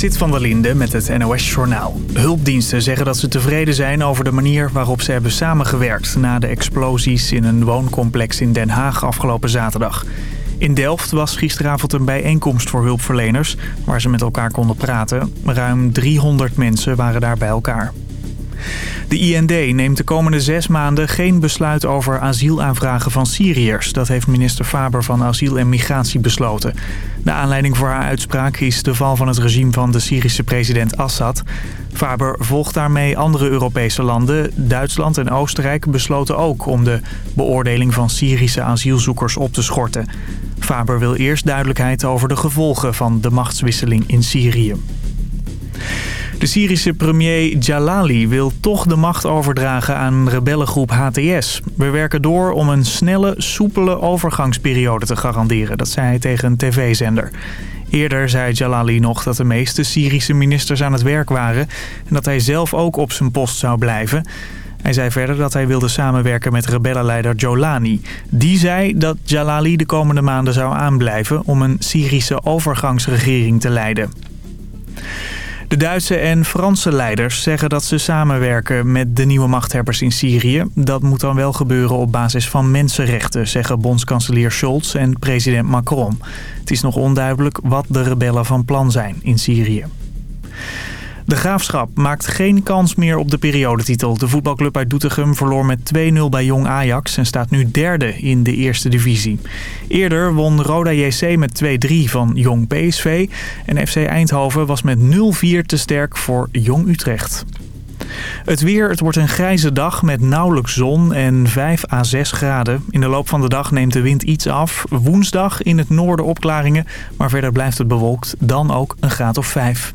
Zit van der Linde met het NOS-journaal. Hulpdiensten zeggen dat ze tevreden zijn over de manier waarop ze hebben samengewerkt... na de explosies in een wooncomplex in Den Haag afgelopen zaterdag. In Delft was gisteravond een bijeenkomst voor hulpverleners... waar ze met elkaar konden praten. Ruim 300 mensen waren daar bij elkaar. De IND neemt de komende zes maanden geen besluit over asielaanvragen van Syriërs. Dat heeft minister Faber van Asiel en Migratie besloten. De aanleiding voor haar uitspraak is de val van het regime van de Syrische president Assad. Faber volgt daarmee andere Europese landen. Duitsland en Oostenrijk besloten ook om de beoordeling van Syrische asielzoekers op te schorten. Faber wil eerst duidelijkheid over de gevolgen van de machtswisseling in Syrië. De Syrische premier Jalali wil toch de macht overdragen aan rebellengroep HTS. We werken door om een snelle, soepele overgangsperiode te garanderen. Dat zei hij tegen een tv-zender. Eerder zei Jalali nog dat de meeste Syrische ministers aan het werk waren... en dat hij zelf ook op zijn post zou blijven... Hij zei verder dat hij wilde samenwerken met rebellenleider Jolani. Die zei dat Jalali de komende maanden zou aanblijven om een Syrische overgangsregering te leiden. De Duitse en Franse leiders zeggen dat ze samenwerken met de nieuwe machthebbers in Syrië. Dat moet dan wel gebeuren op basis van mensenrechten, zeggen bondskanselier Scholz en president Macron. Het is nog onduidelijk wat de rebellen van plan zijn in Syrië. De Graafschap maakt geen kans meer op de periodetitel. De voetbalclub uit Doetinchem verloor met 2-0 bij Jong Ajax... en staat nu derde in de eerste divisie. Eerder won Roda JC met 2-3 van Jong PSV... en FC Eindhoven was met 0-4 te sterk voor Jong Utrecht. Het weer, het wordt een grijze dag met nauwelijks zon en 5 à 6 graden. In de loop van de dag neemt de wind iets af. Woensdag in het noorden opklaringen, maar verder blijft het bewolkt. Dan ook een graad of 5.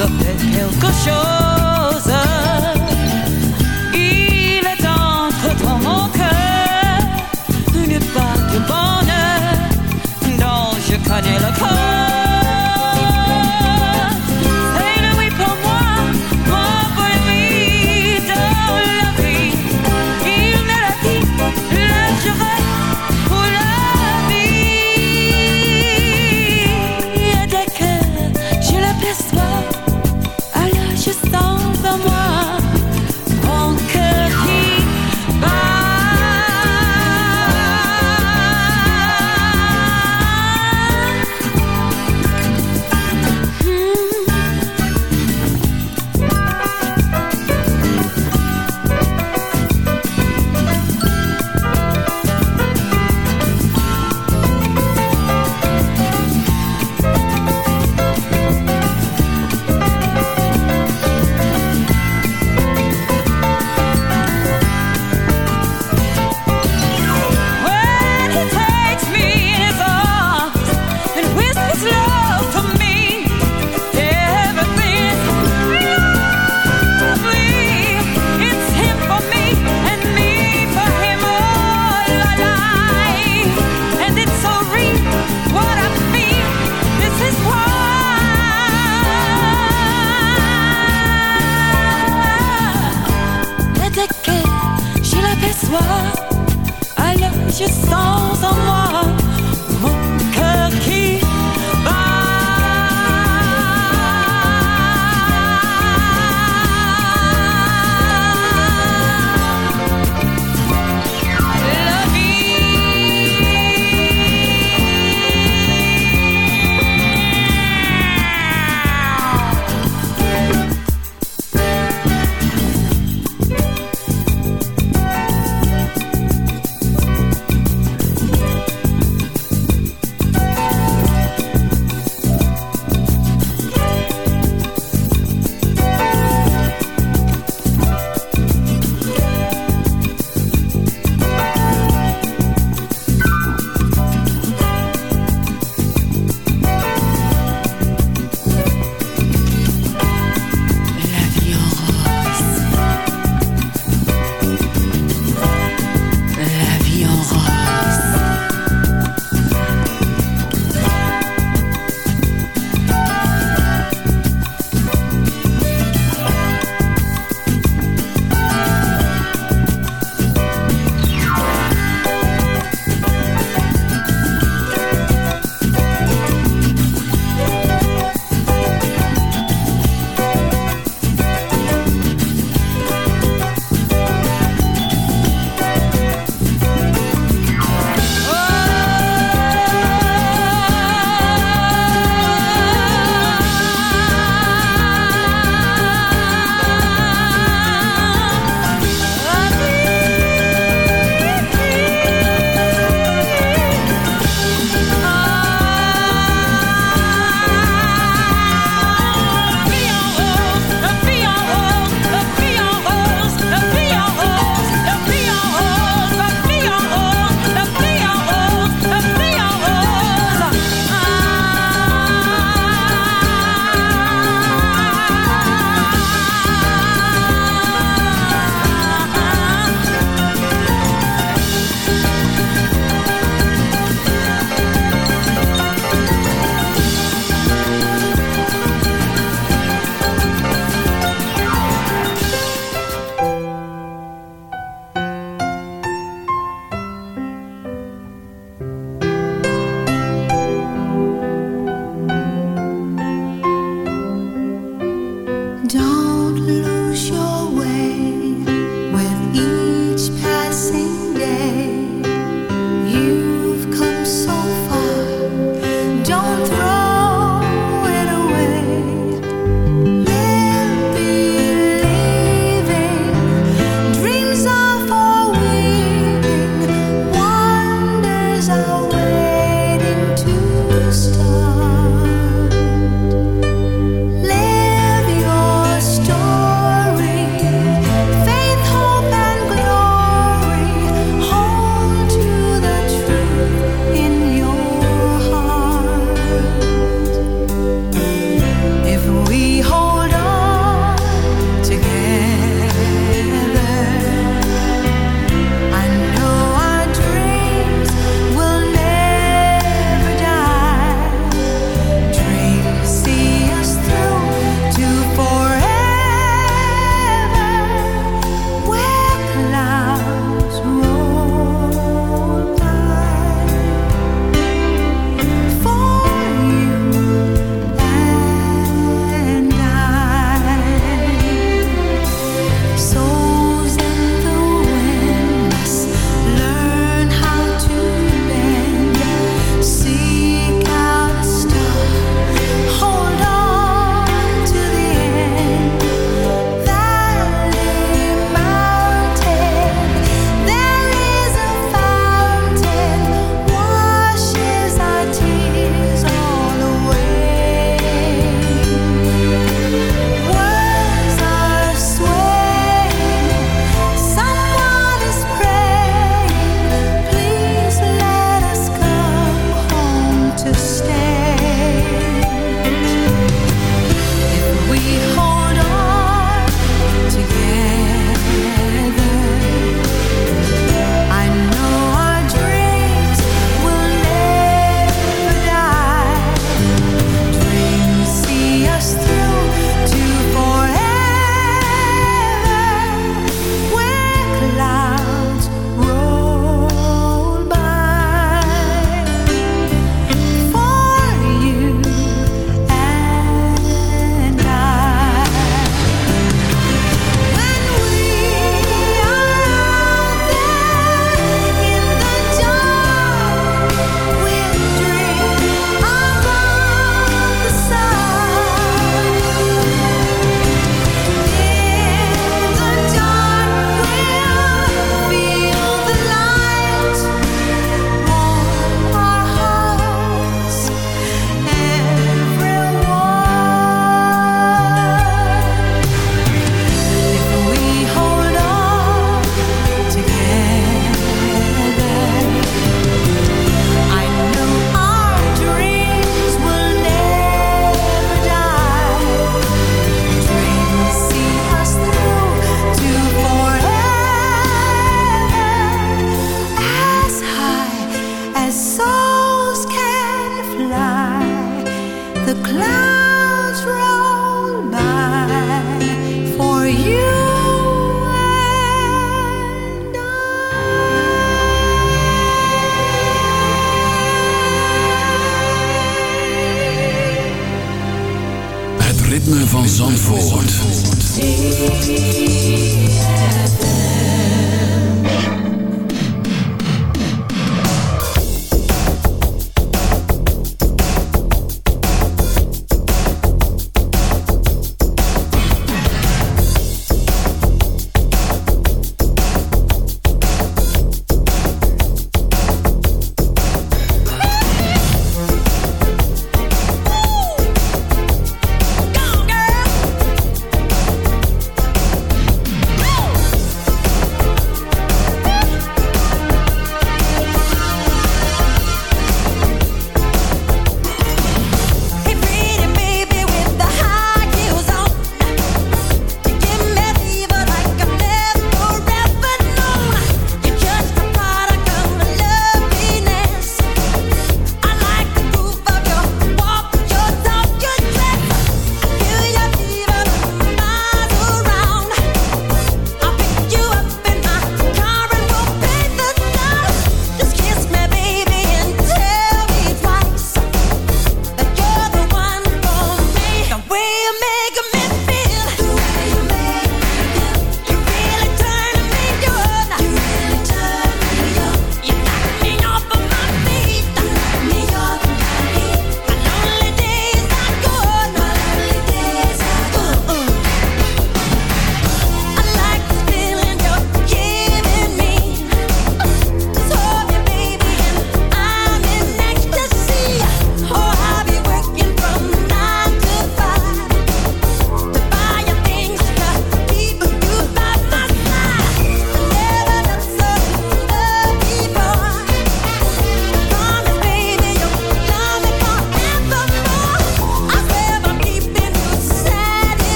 Ça me fait quelque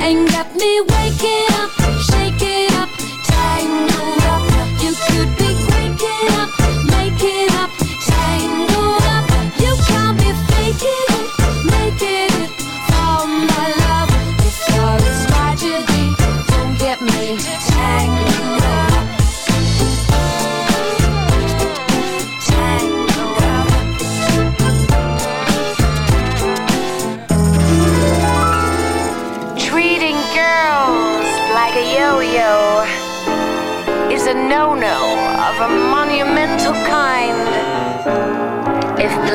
and got me waking up, shaking up, tangled up. You could be.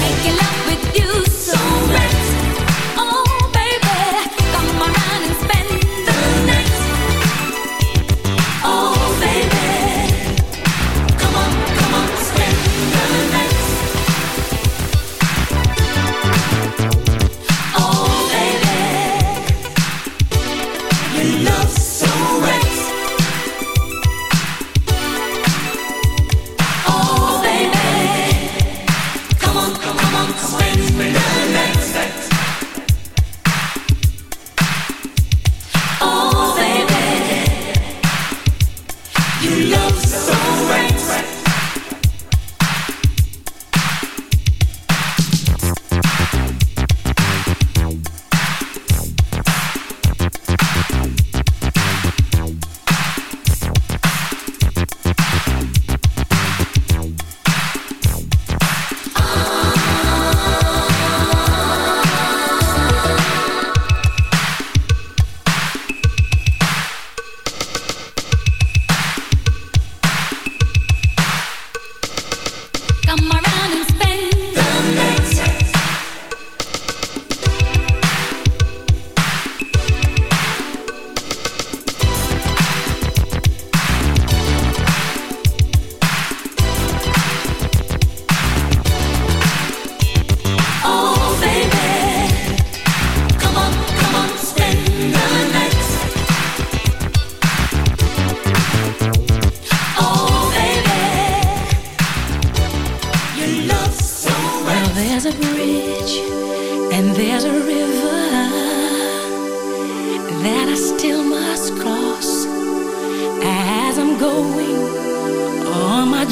Make love.